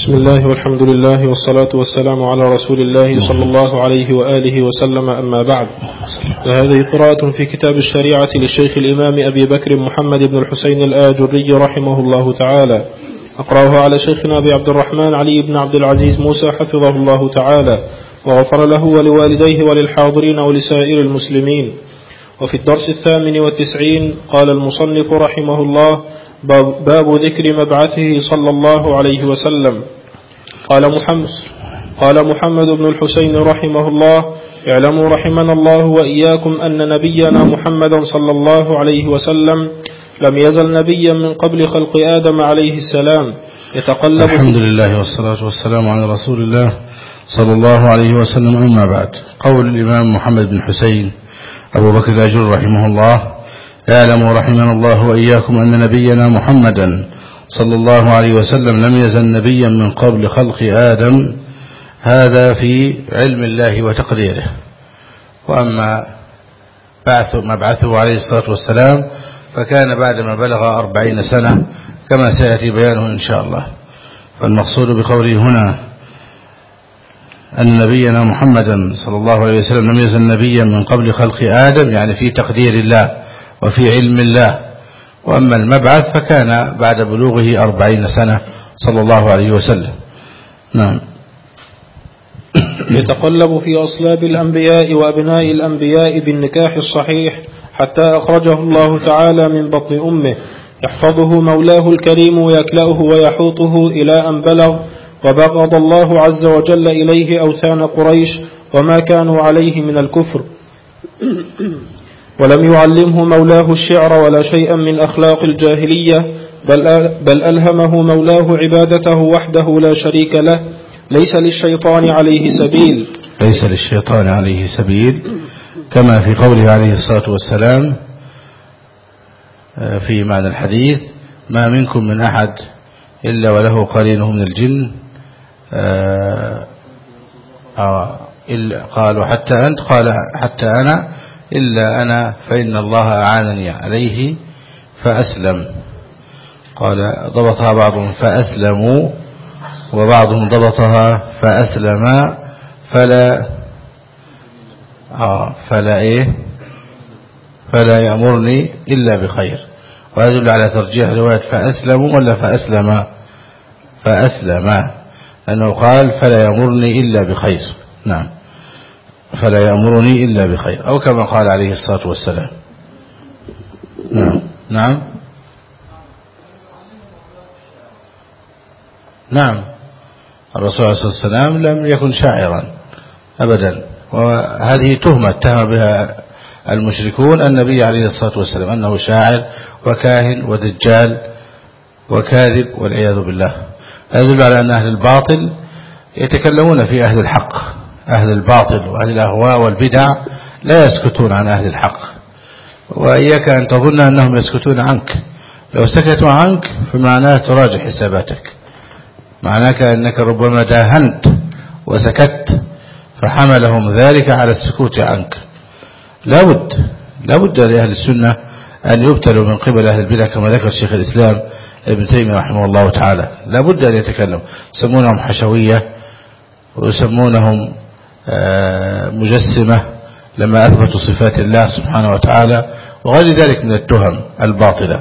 بسم الله والحمد لله والصلاة والسلام على رسول الله صلى الله عليه وآله وسلم. أما بعد فهذه قراءة في كتاب الشريعة للشيخ الإمام أبي بكر محمد بن الحسين الآجري رحمه الله تعالى. أقرأه على شيخنا أبي عبد الرحمن علي بن عبد العزيز موسى حفظه الله تعالى وغفر له ولوالديه وللحاضرين ولسائر المسلمين. وفي الدرس الثامن والتسعين قال المصنف رحمه الله باب ذكر مبعثه صلى الله عليه وسلم. قال محمد قال محمد بن الحسين رحمه الله اعلموا رحمنا الله وإياكم أن نبينا محمدا صلى الله عليه وسلم لم يزل نبيا من قبل خلق آدم عليه السلام. يتقلب الحمد لله والصلاة والسلام على رسول الله صلى الله عليه وسلم أما بعد. قول الإمام محمد بن حسين أبو بكر الأجر رحمه الله اعلموا رحمنا الله وإياكم أن نبينا محمدا صلى الله عليه وسلم لم يزل نبيا من قبل خلق آدم. هذا في علم الله وتقديره. وأما بعث مبعثه عليه الصلاة والسلام فكان بعدما بلغ أربعين سنة كما سيأتي بيانه إن شاء الله. فالمقصود بقوله هنا أن نبينا محمدا صلى الله عليه وسلم لم يزل نبيا من قبل خلق آدم يعني في تقدير الله. وفي علم الله. وأما المبعث فكان بعد بلوغه أربعين سنة صلى الله عليه وسلم. نعم. يتقلب في أصلاب الأنبياء وأبناء الأنبياء بالنكاح الصحيح حتى أخرجه الله تعالى من بطن أمه. يحفظه مولاه الكريم ويكلأه ويحوطه إلى أن بلغ وبغض الله عز وجل إليه أوثان قريش وما كانوا عليه من الكفر. ولم يعلمه مولاه الشعر ولا شيئا من أخلاق الجاهلية بل, ألهمه مولاه عبادته وحده لا شريك له ليس للشيطان عليه سبيل. ليس للشيطان عليه سبيل كما في قوله عليه الصلاة والسلام في معنى الحديث ما منكم من أحد إلا وله قرينه من الجن. آه آه قال حتى أنت قال حتى أنا إلا أنا فإن الله أعانني عليه فأسلم. قال ضبطها بعضهم فأسلموا وبعضهم ضبطها فأسلم فلا آه فلا إيه؟ فلا يأمرني إلا بخير. ويدل على ترجيح رواية فأسلموا ولا فأسلم؟ فأسلم. لأنه قال فلا يأمرني إلا بخير. نعم. فلا يأمرني إلا بخير. أو كما قال عليه الصلاة والسلام. نعم. نعم. نعم. الرسول عليه الصلاة والسلام لم يكن شاعرا أبدا. وهذه تهمة اتهم بها المشركون النبي عليه الصلاة والسلام أنه شاعر وكاهن ودجال وكاذب والعياذ بالله. هذا يدل على أن أهل الباطل يتكلمون في أهل الحق. أهل الباطل وأهل الأهواء والبدع لا يسكتون عن أهل الحق. وإياك أن تظن أنهم يسكتون عنك. لو سكتوا عنك فمعناه تراجع حساباتك. معناك أنك ربما داهنت وسكت فحملهم ذلك على السكوت عنك. لابد لابد لأهل السنة أن يبتلوا من قبل أهل البدع كما ذكر شيخ الإسلام ابن تيمية رحمه الله تعالى. لابد أن يتكلم. يسمونهم حشوية ويسمونهم مجسمة لما أثبتوا صفات الله سبحانه وتعالى وغير ذلك من التهم الباطلة.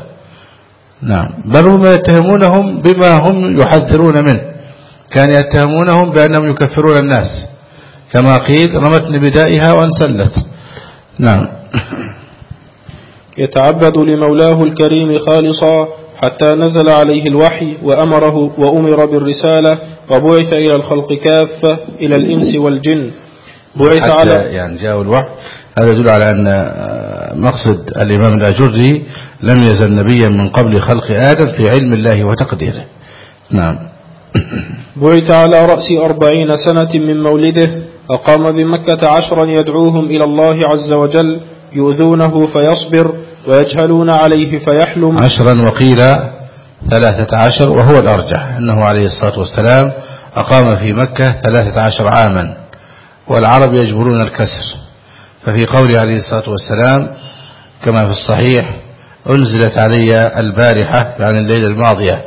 نعم. بل هم يتهمونهم بما هم يحذرون منه. كان يتهمونهم بأنهم يكفرون الناس. كما قيل رمتني بدائها وانسلت. نعم. يتعبد لمولاه الكريم خالصا حتى نزل عليه الوحي وأمره وأمر بالرسالة وبعث إلى الخلق كافة إلى الإنس والجن. بعث على يعني جاء الوحي. هذا يدل على أن مقصد الإمام الأجري لم يزل نبيا من قبل خلق آدم في علم الله وتقديره. نعم. بعث على رأس أربعين سنة من مولده أقام بمكة عشرا يدعوهم إلى الله عز وجل يؤذونه فيصبر ويجهلون عليه فيحلم. عشرا وقيل ثلاثة عشر وهو الأرجح أنه عليه الصلاة والسلام أقام في مكة ثلاثة عشر عاما والعرب يجبرون الكسر. ففي قوله عليه الصلاة والسلام كما في الصحيح أنزلت علي البارحة يعني الليلة الماضية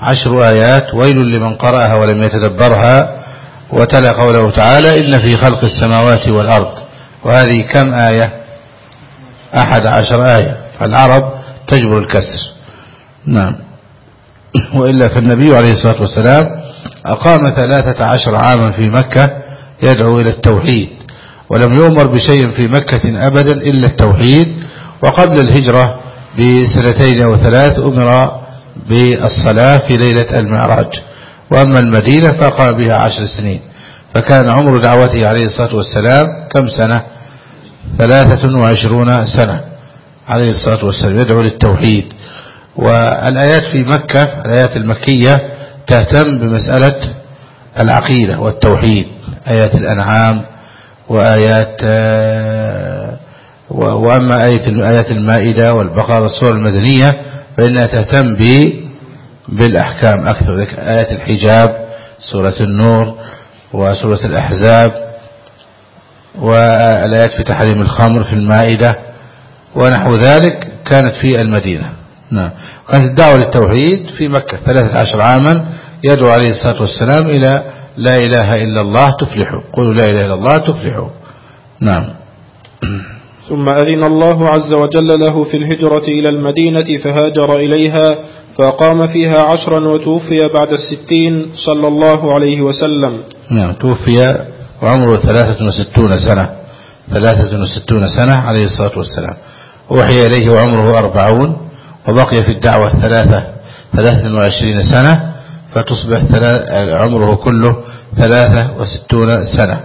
عشر آيات ويل لمن قرأها ولم يتدبرها وتلا قوله تعالى إن في خلق السماوات والأرض. وهذه كم آية؟ أحد عشر آية. فالعرب تجبر الكسر. نعم. وإلا فالنبي عليه الصلاة والسلام أقام ثلاثة عشر عاما في مكة يدعو إلى التوحيد ولم يؤمر بشيء في مكة أبدا إلا التوحيد. وقبل الهجرة بسنتين أو ثلاث أمر بالصلاة في ليلة المعراج. وأما المدينة فقام بها عشر سنين. فكان عمر دعوته عليه الصلاة والسلام كم سنة؟ ثلاثة وعشرون سنة. عليه الصلاة والسلام. يدعو للتوحيد. والآيات في مكة الآيات المكية تهتم بمسألة العقيدة والتوحيد. آيات الأنعام وآيات آه، وأما آية آيات المائدة والبقرة السور المدنية فإنها تهتم بالأحكام أكثر. آيات الحجاب سورة النور وسورة الأحزاب والآيات في تحريم الخمر في المائدة ونحو ذلك كانت في المدينة. نعم. كانت الدعوة للتوحيد في مكة 13 عاما يدعو عليه الصلاة والسلام إلى لا إله إلا الله تفلحوا. قولوا لا إله إلا الله تفلحوا. نعم. ثم أذن الله عز وجل له في الهجرة إلى المدينة فهاجر إليها فأقام فيها عشرا وتوفي بعد الستين صلى الله عليه وسلم. نعم. توفي وعمره ثلاثة وستون سنة. ثلاثة وستون سنة عليه الصلاة والسلام. وحي إليه وعمره أربعون وبقي في الدعوة ثلاثة ثلاثة وعشرين سنة فتصبح عمره كله ثلاثة وستون سنة.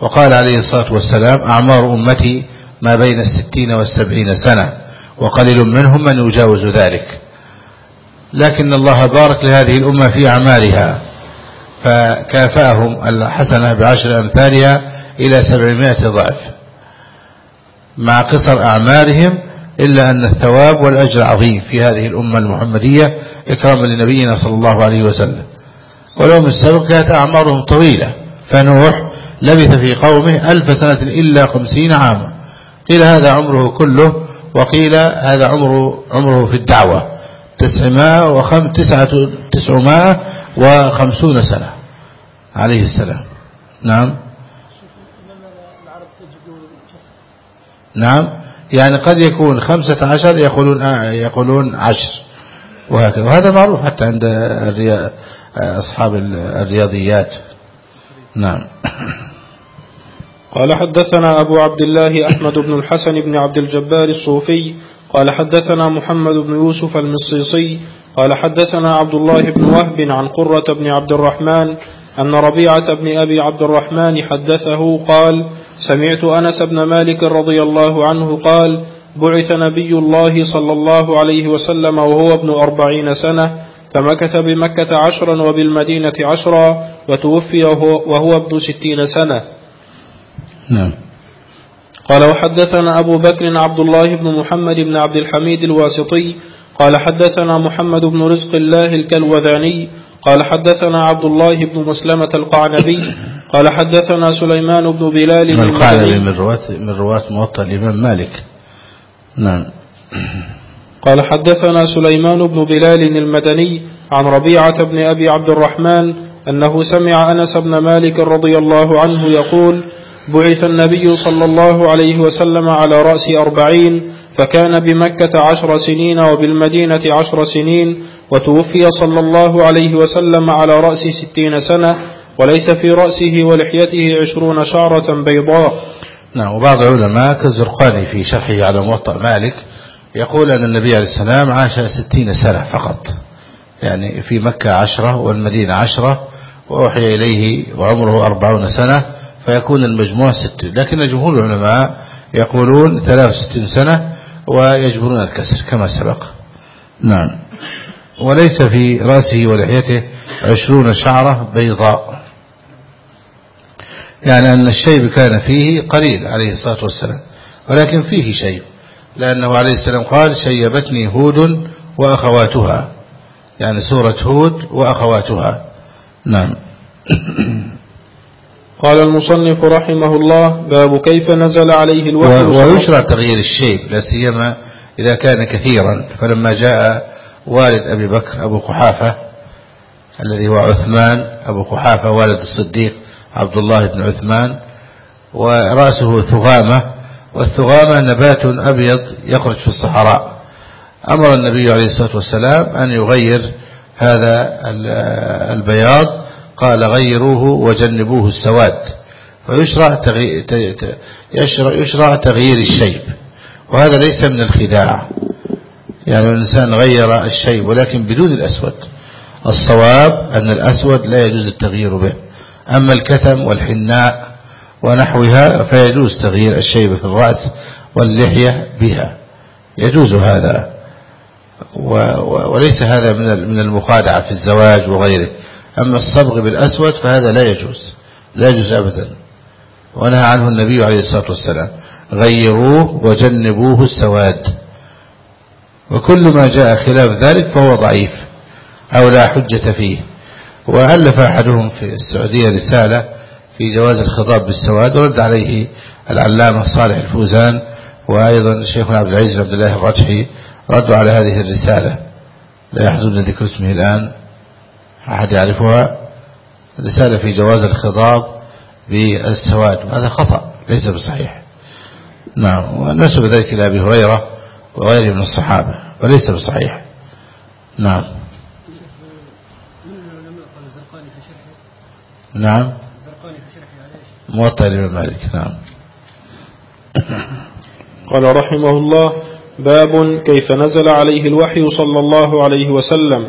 وقال عليه الصلاة والسلام أعمار أمتي ما بين الستين والسبعين سنة وقليل منهم من يجاوز ذلك. لكن الله بارك لهذه الأمة في أعمالها. فكافأهم الحسنة بعشر أمثالها إلى سبعمائة ضعف. مع قصر أعمالهم إلا أن الثواب والأجر عظيم في هذه الأمة المحمدية إكراما لنبينا صلى الله عليه وسلم. ولو السبب كانت أعمارهم طويلة فنوح لبث في قومه ألف سنة إلا خمسين عاما. قيل هذا عمره كله وقيل هذا عمره, عمره في الدعوة تسعمائة وخم تسعة تسعمائة وخمسون سنة. عليه السلام. نعم. نعم. يعني قد يكون خمسة عشر يقولون يقولون عشر. وهكذا. وهذا معروف حتى عند أصحاب الرياضيات. نعم. قال حدثنا أبو عبد الله أحمد بن الحسن بن عبد الجبار الصوفي. قال حدثنا محمد بن يوسف المصيصي. قال حدثنا عبد الله بن وهب عن قرة بن عبد الرحمن. أن ربيعة بن أبي عبد الرحمن حدثه قال سمعت أنس بن مالك رضي الله عنه قال بعث نبي الله صلى الله عليه وسلم وهو ابن أربعين سنة فمكث بمكة عشرا وبالمدينة عشرا وتوفي وهو ابن ستين سنة. نعم. قال وحدثنا أبو بكر عبد الله بن محمد بن عبد الحميد الواسطي قال حدثنا محمد بن رزق الله الكلوذاني قال حدثنا عبد الله بن مسلمة القعنبي قال حدثنا سليمان بن بلال القعنبي من رواة من رواة موطأ الإمام مالك. نعم. قال حدثنا سليمان بن بلال المدني عن ربيعة بن أبي عبد الرحمن أنه سمع أنس بن مالك رضي الله عنه يقول بعث النبي صلى الله عليه وسلم على رأس أربعين فكان بمكة عشر سنين وبالمدينة عشر سنين وتوفي صلى الله عليه وسلم على رأس ستين سنة وليس في رأسه ولحيته عشرون شعرة بيضاء. نعم وبعض العلماء كالزرقاني في شرحه على موطأ مالك يقول أن النبي عليه السلام عاش ستين سنة فقط. يعني في مكة عشرة والمدينة عشرة وأوحي إليه وعمره أربعون سنة فيكون المجموع ستين لكن جمهور العلماء يقولون ثلاث ستين سنة ويجبرون الكسر كما سبق. نعم. وليس في رأسه ولحيته عشرون شعرة بيضاء. يعني أن الشيب كان فيه قليل عليه الصلاة والسلام ولكن فيه شيب لأنه عليه السلام قال شيبتني هود وأخواتها. يعني سورة هود وأخواتها. نعم. قال المصنف رحمه الله باب كيف نزل عليه الوحي ويشرع تغيير الشيب لا سيما إذا كان كثيرا. فلما جاء والد أبي بكر أبو قحافة الذي هو عثمان أبو قحافة والد الصديق عبد الله بن عثمان ورأسه ثغامة والثغامة نبات أبيض يخرج في الصحراء. أمر النبي عليه الصلاة والسلام أن يغير هذا البياض قال غيروه وجنبوه السواد. ويشرع تغيير, يشرع تغيير الشيب. وهذا ليس من الخداع. يعني الإنسان غير الشيب ولكن بدون الأسود. الصواب أن الأسود لا يجوز التغيير به. أما الكتم والحناء ونحوها فيجوز تغيير الشيب في الرأس واللحية بها. يجوز هذا. وليس هذا من المخادعة في الزواج وغيره. أما الصبغ بالأسود فهذا لا يجوز. لا يجوز أبدا. ونهى عنه النبي عليه الصلاة والسلام غيروه وجنبوه السواد. وكل ما جاء خلاف ذلك فهو ضعيف أو لا حجة فيه. وألف أحدهم في السعودية رسالة في جواز الخطاب بالسواد ورد عليه العلامة صالح الفوزان وأيضا شيخنا عبد العزيز عبد الله الرجحي ردوا على هذه الرسالة. لا يحضرنا ذكر اسمه الآن أحد يعرفها. رسالة في جواز الخطاب بالسواد وهذا خطأ ليس بصحيح. نعم ونسب ذلك إلى أبي هريرة. وغيره من الصحابة وليس بصحيح. نعم. نعم. موطأ الإمام مالك نعم. قال رحمه الله باب كيف نزل عليه الوحي صلى الله عليه وسلم.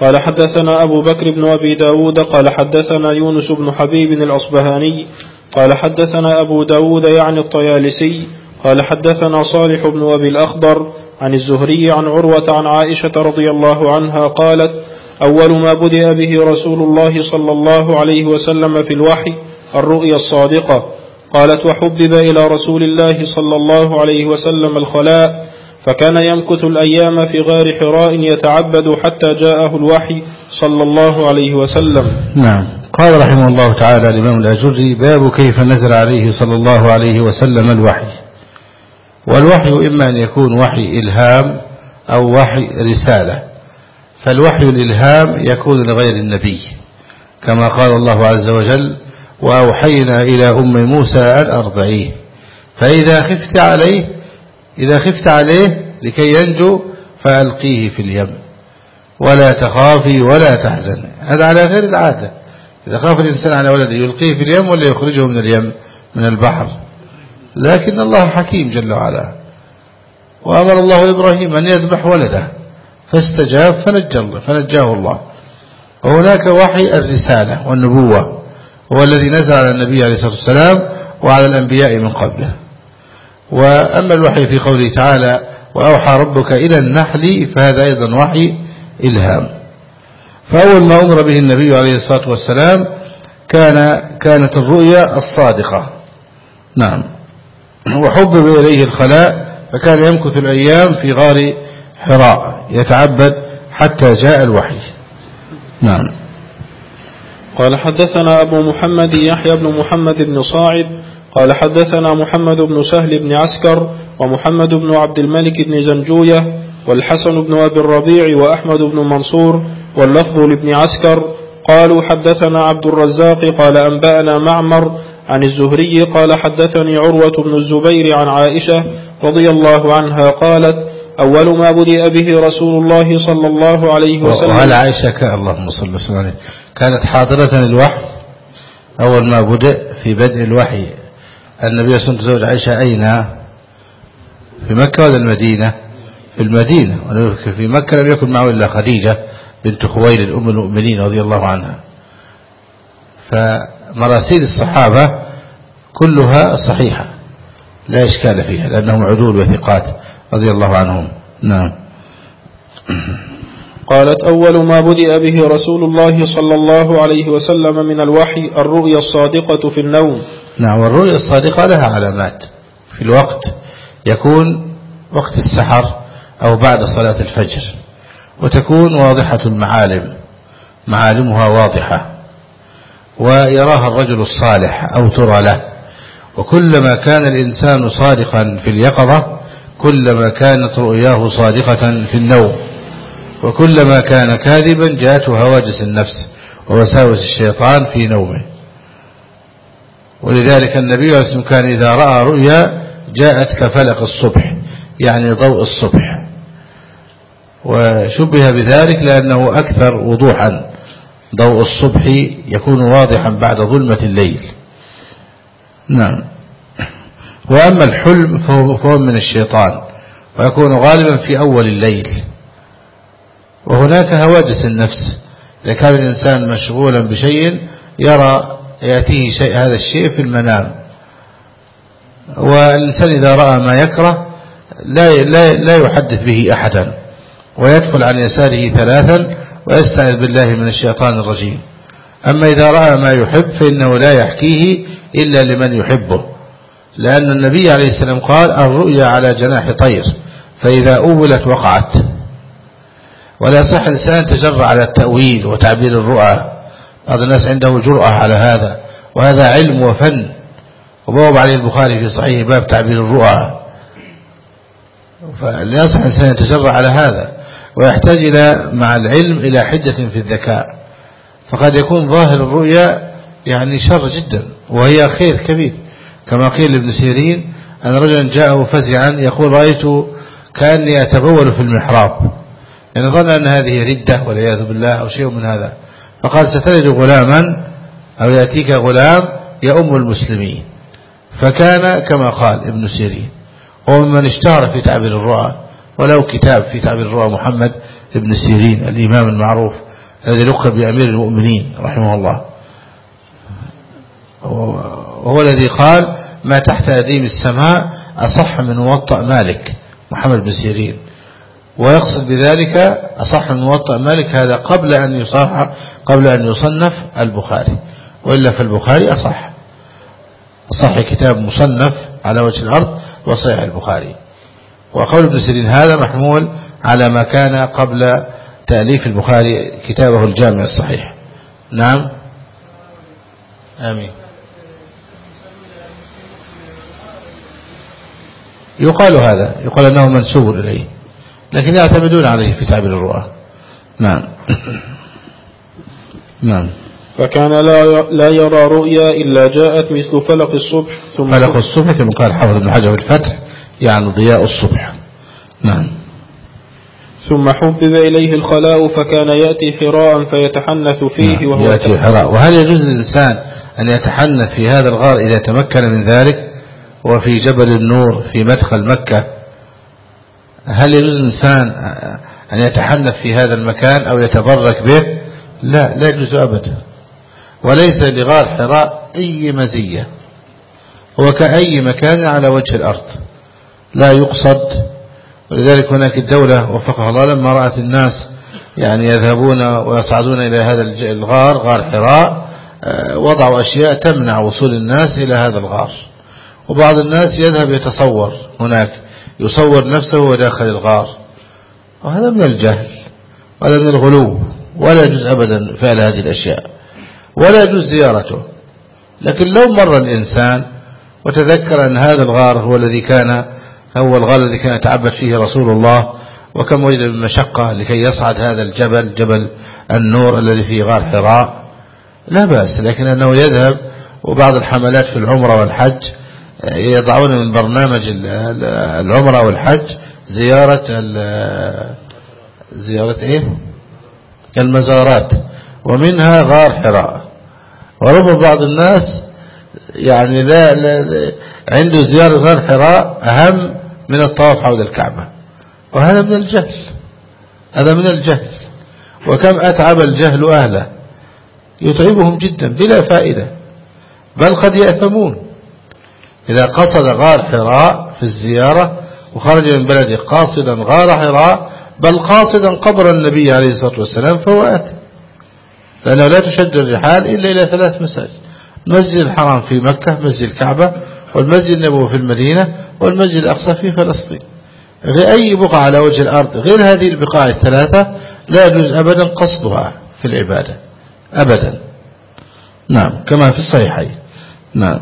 قال حدثنا أبو بكر بن أبي داود قال حدثنا يونس بن حبيب الأصبهاني قال حدثنا أبو داود يعني الطيالسي قال حدثنا صالح بن أبي الأخضر عن الزهري عن عروة عن عائشة رضي الله عنها قالت أول ما بدأ به رسول الله صلى الله عليه وسلم في الوحي الرؤيا الصادقة قالت وحبب إلى رسول الله صلى الله عليه وسلم الخلاء فكان يمكث الأيام في غار حراء يتعبد حتى جاءه الوحي صلى الله عليه وسلم. نعم. قال رحمه الله تعالى الإمام الأجري باب كيف نزل عليه صلى الله عليه وسلم الوحي. والوحي إما أن يكون وحي إلهام أو وحي رسالة فالوحي الإلهام يكون لغير النبي كما قال الله عز وجل وأوحينا إلى أم موسى أن أرضعيه فإذا خفت عليه إذا خفت عليه لكي ينجو فألقيه في اليم. ولا تخافي ولا تحزن. هذا على غير العادة. إذا خاف الإنسان على ولده يلقيه في اليم ولا يخرجه من اليم من البحر. لكن الله حكيم جل وعلا. وأمر الله إبراهيم أن يذبح ولده. فاستجاب فنجاه الله. وهناك وحي الرسالة والنبوة. هو الذي نزل على النبي عليه الصلاة والسلام وعلى الأنبياء من قبله. وأما الوحي في قوله تعالى وأوحى ربك إلى النحل فهذا أيضا وحي إلهام. فأول ما أمر به النبي عليه الصلاة والسلام كان كانت الرؤيا الصادقة. نعم. وحبب إليه الخلاء فكان يمكث الأيام في غار حراء يتعبد حتى جاء الوحي. نعم. قال حدثنا أبو محمد يحيى بن محمد بن صاعد قال حدثنا محمد بن سهل بن عسكر ومحمد بن عبد الملك بن زنجوية والحسن بن أبي الربيع وأحمد بن منصور واللفظ لابن عسكر. قالوا حدثنا عبد الرزاق قال أنبأنا معمر عن الزهري قال حدثني عروة بن الزبير عن عائشة رضي الله عنها قالت أول ما بدأ به رسول الله صلى الله عليه وسلم. وهل عائشة اللهم صل وسلم عليه. كانت حاضرة الوحي أول ما بدأ في بدء الوحي. النبي صلى الله عليه وسلم عائشة أين؟ في مكة ولا المدينة؟ في المدينة. في مكة لم يكن معه إلا خديجة بنت خويلد أم المؤمنين رضي الله عنها. فمراسيل الصحابة كلها صحيحة لا إشكال فيها لأنهم عدول وثقات رضي الله عنهم. نعم. قالت أول ما بدأ به رسول الله صلى الله عليه وسلم من الوحي الرؤيا الصادقة في النوم. نعم والرؤيا الصادقة لها علامات. في الوقت يكون وقت السحر أو بعد صلاة الفجر وتكون واضحة المعالم معالمها واضحة. ويراها الرجل الصالح أو ترى له. وكلما كان الإنسان صادقا في اليقظة كلما كانت رؤياه صادقة في النوم. وكلما كان كاذبا جاءته هواجس النفس ووساوس الشيطان في نومه. ولذلك النبي عليه الصلاة كان إذا رأى رؤيا جاءت كفلق الصبح يعني ضوء الصبح. وشبه بذلك لأنه أكثر وضوحا. ضوء الصبح يكون واضحا بعد ظلمة الليل. نعم. وأما الحلم فهو من الشيطان ويكون غالبا في أول الليل. وهناك هواجس النفس. إذا كان الإنسان مشغولا بشيء يرى يأتيه شيء هذا الشيء في المنام. والإنسان إذا رأى ما يكره لا لا لا يحدث به أحدا ويدخل عن يساره ثلاثا ويستعذ بالله من الشيطان الرجيم. أما إذا رأى ما يحب فإنه لا يحكيه إلا لمن يحبه. لأن النبي عليه السلام قال الرؤيا على جناح طير فإذا أولت وقعت. ولا صح الإنسان تجرع على التأويل وتعبير الرؤى. بعض الناس عنده جرأة على هذا وهذا علم وفن. وبواب عليه البخاري في صحيح باب تعبير الرؤى. فلا يصح الإنسان يتجرع على هذا. ويحتاج إلى مع العلم إلى حدة في الذكاء. فقد يكون ظاهر الرؤيا يعني شر جدا وهي خير كبير. كما قيل لابن سيرين أن رجلا جاءه فزعا يقول رأيت كأني أتبول في المحراب. يعني ظن أن هذه ردة والعياذ بالله أو شيء من هذا. فقال ستلد غلاما أو يأتيك غلام يأم المسلمين. فكان كما قال ابن سيرين هو ممن اشتهر في تعبير الرؤى ولو كتاب في تعبير الرؤى محمد ابن سيرين الإمام المعروف الذي لقب بأمير المؤمنين رحمه الله. وهو الذي قال ما تحت أديم السماء أصح من موطأ مالك. محمد بن سيرين. ويقصد بذلك أصح من موطأ مالك هذا قبل أن يصح قبل أن يصنف البخاري. وإلا في البخاري أصح. أصح كتاب مصنف على وجه الأرض وصحيح البخاري. وقول ابن سيرين هذا محمول على ما كان قبل تأليف البخاري كتابه الجامع الصحيح. نعم؟ آمين. يقال هذا يقال أنه منسوب إليه لكن يعتمدون عليه في تعبير الرؤى. نعم. نعم. فكان لا لا يرى رؤيا إلا جاءت مثل فلق الصبح ثم فلق الصبح كما قال حافظ ابن حجر الفتح. يعني ضياء الصبح. نعم. ثم حبب إليه الخلاء فكان يأتي حراء فيتحنث فيه نعم وهو يأتي حراء. وهل يجوز للإنسان أن يتحنث في هذا الغار إذا تمكن من ذلك؟ وفي جبل النور في مدخل مكة؟ هل يجوز الإنسان أن يتحنث في هذا المكان أو يتبرك به؟ لا لا يجوز أبدا. وليس لغار حراء أي مزية. هو كأي مكان على وجه الأرض. لا يقصد. ولذلك هناك الدولة وفقها الله لما رأت الناس يعني يذهبون ويصعدون إلى هذا الغار غار حراء آه، وضعوا أشياء تمنع وصول الناس إلى هذا الغار. وبعض الناس يذهب يتصور هناك يصور نفسه داخل الغار. وهذا من الجهل وهذا من الغلو ولا يجوز أبدا فعل هذه الأشياء ولا يجوز زيارته. لكن لو مر الإنسان وتذكر أن هذا الغار هو الذي كان هو الغار الذي كان يتعبد فيه رسول الله وكم وجد من مشقة لكي يصعد هذا الجبل جبل النور الذي فيه غار حراء. لا بأس لكن أنه يذهب وبعض الحملات في العمرة والحج يضعون من برنامج العمرة والحج زيارة زيارة إيه؟ المزارات ومنها غار حراء. وربما بعض الناس يعني لا, لا عنده زيارة غار حراء أهم من الطواف حول الكعبة. وهذا من الجهل. هذا من الجهل. وكم أتعب الجهل أهله. يتعبهم جدا بلا فائدة. بل قد يأثمون. إذا قصد غار حراء في الزيارة وخرج من بلده قاصدا غار حراء بل قاصدا قبر النبي عليه الصلاة والسلام فهو أتى لأنه لا تشد الرحال إلا إلى ثلاث مساجد. المسجد الحرام في مكة مسجد الكعبة والمسجد النبوي في المدينة والمسجد الأقصى في فلسطين. غير أي بقعة على وجه الأرض غير هذه البقاع الثلاثة لا يجوز أبدا قصدها في العبادة. أبدا. نعم كما في الصحيحين. نعم.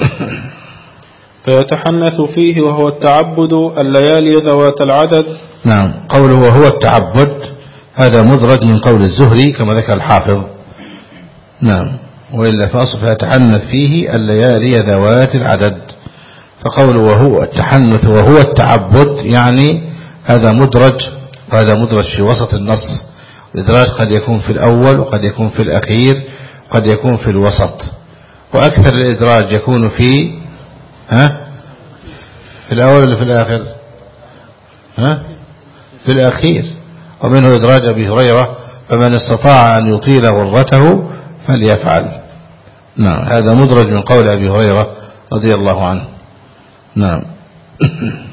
فيتحنث فيه وهو التعبد الليالي ذوات العدد. نعم قوله وهو التعبد هذا مدرج من قول الزهري كما ذكر الحافظ. نعم. وإلا فأصل يتحنث فيه الليالي ذوات العدد. فقوله وهو التحنث وهو التعبد يعني هذا مدرج هذا مدرج في وسط النص. الإدراج قد يكون في الأول وقد يكون في الأخير وقد يكون في الوسط. وأكثر الإدراج يكون في ها؟ في الأول ولا في الآخر؟ ها؟ في الأخير. ومنه إدراج أبي هريرة فمن استطاع أن يطيل غرته فليفعل. نعم. هذا مدرج من قول أبي هريرة رضي الله عنه. نعم.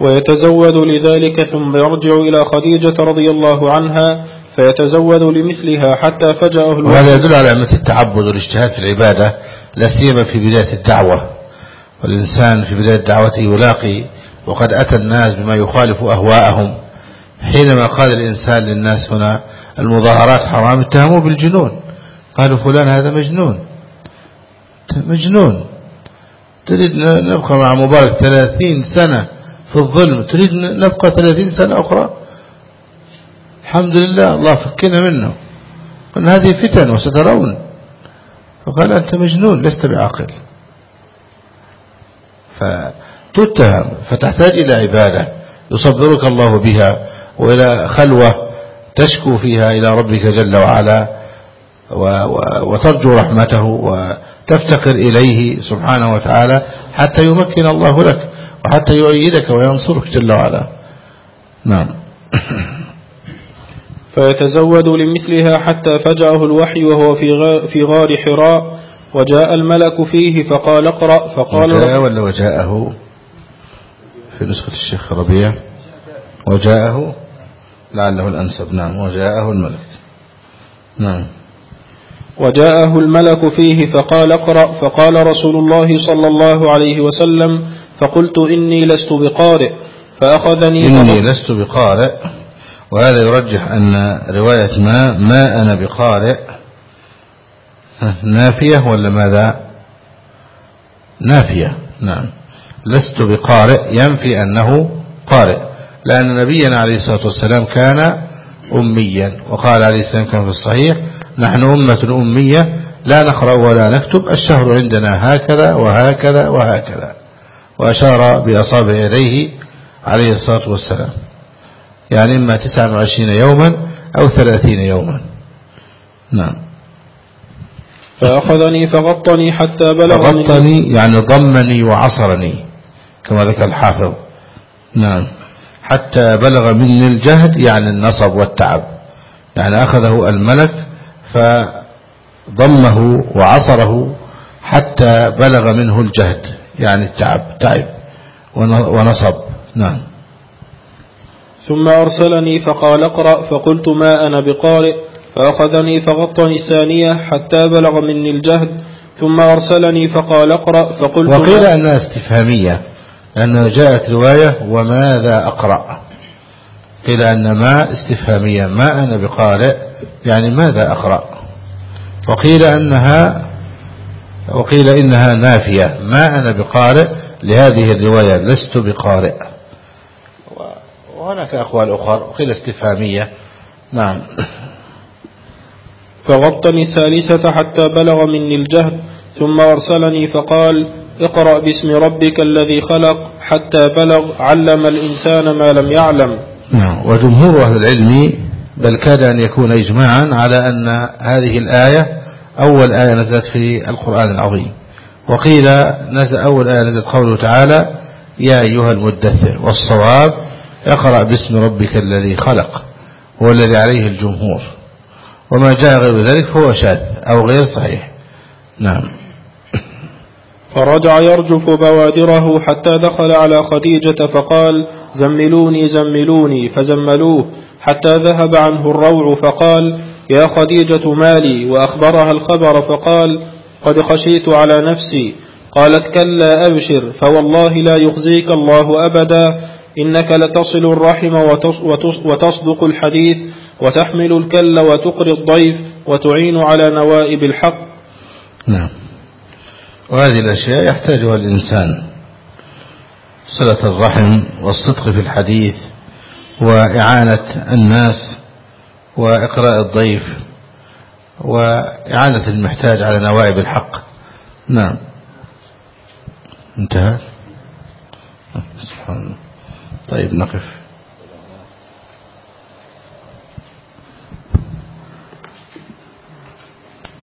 ويتزود لذلك ثم يرجع إلى خديجة رضي الله عنها فيتزود لمثلها حتى فجأه الوحي وهذا يدل على أمة التعبد والاجتهاد في العبادة لا سيما في بداية الدعوة. والإنسان في بداية دعوته يلاقي وقد أتى الناس بما يخالف أهواءهم حينما قال الإنسان للناس هنا المظاهرات حرام اتهموه بالجنون. قالوا فلان هذا مجنون. مجنون. تريد نبقى مع مبارك ثلاثين سنة في الظلم. تريد نبقى ثلاثين سنة أخرى؟ الحمد لله الله فكنا منه. قلنا هذه فتن وسترون. فقال أنت مجنون لست بعقل فتتهم فتحتاج إلى عبادة. يصبرك الله بها وإلى خلوة تشكو فيها إلى ربك جل وعلا. وترجو رحمته وتفتقر إليه سبحانه وتعالى حتى يمكن الله لك وحتى يؤيدك وينصرك جل وعلا. نعم. فيتزود لمثلها حتى فجأه الوحي وهو في في غار حراء وجاء الملك فيه فقال اقرأ فقال وجاء ولا وجاءه؟ في نسخة الشيخ ربيع. وجاءه لعله الأنسب. نعم وجاءه الملك. نعم. وجاءه الملك فيه فقال اقرأ فقال رسول الله صلى الله عليه وسلم فقلت إني لست بقارئ فأخذني إني لست بقارئ وهذا يرجح أن رواية ما ما أنا بقارئ نافية ولا ماذا؟ نافية نعم. لست بقارئ ينفي أنه قارئ لأن نبينا عليه الصلاة والسلام كان أميا وقال عليه السلام كان في الصحيح نحن أمة أمية لا نقرأ ولا نكتب الشهر عندنا هكذا وهكذا وهكذا. وأشار بأصابع يديه عليه الصلاة والسلام. يعني إما 29 يوما أو 30 يوما. نعم. فأخذني فغطني حتى بلغ فغطني يعني ضمني وعصرني كما ذكر الحافظ. نعم. حتى بلغ مني الجهد يعني النصب والتعب. يعني أخذه الملك فضمه وعصره حتى بلغ منه الجهد يعني التعب تعب ونصب. نعم. ثم أرسلني فقال اقرأ فقلت ما أنا بقارئ فأخذني فغطني الثانية حتى بلغ مني الجهد ثم أرسلني فقال اقرأ فقلت وقيل أنها استفهامية لأنه جاءت رواية وماذا أقرأ؟ قيل أن ما استفهامية ما أنا بقارئ يعني ماذا أقرأ؟ وقيل أنها وقيل إنها نافية ما أنا بقارئ لهذه الرواية لست بقارئ. وهناك أقوال أخرى وقيل استفهامية. نعم. فغطني الثالثة حتى بلغ مني الجهد ثم أرسلني فقال اقرأ باسم ربك الذي خلق حتى بلغ علم الإنسان ما لم يعلم. نعم. وجمهور أهل العلم بل كاد أن يكون إجماعا على أن هذه الآية أول آية نزلت في القرآن العظيم. وقيل نزل أول آية نزلت قوله تعالى يا أيها المدثر والصواب اقرأ باسم ربك الذي خلق هو الذي عليه الجمهور. وما جاء غير ذلك فهو شاذ أو غير صحيح. نعم. فرجع يرجف بوادره حتى دخل على خديجة فقال زملوني زملوني. فزملوه حتى ذهب عنه الروع فقال يا خديجة مالي. وأخبرها الخبر فقال قد خشيت على نفسي. قالت كلا أبشر فوالله لا يخزيك الله أبدا. إنك لتصل الرحم وتصدق الحديث وتحمل الكل وتقري الضيف وتعين على نوائب الحق. نعم. وهذه الأشياء يحتاجها الإنسان. صلة الرحم والصدق في الحديث وإعانة الناس وإقراء الضيف وإعانة المحتاج على نوائب الحق. نعم. انتهى؟ سبحان الله. طيب نقف.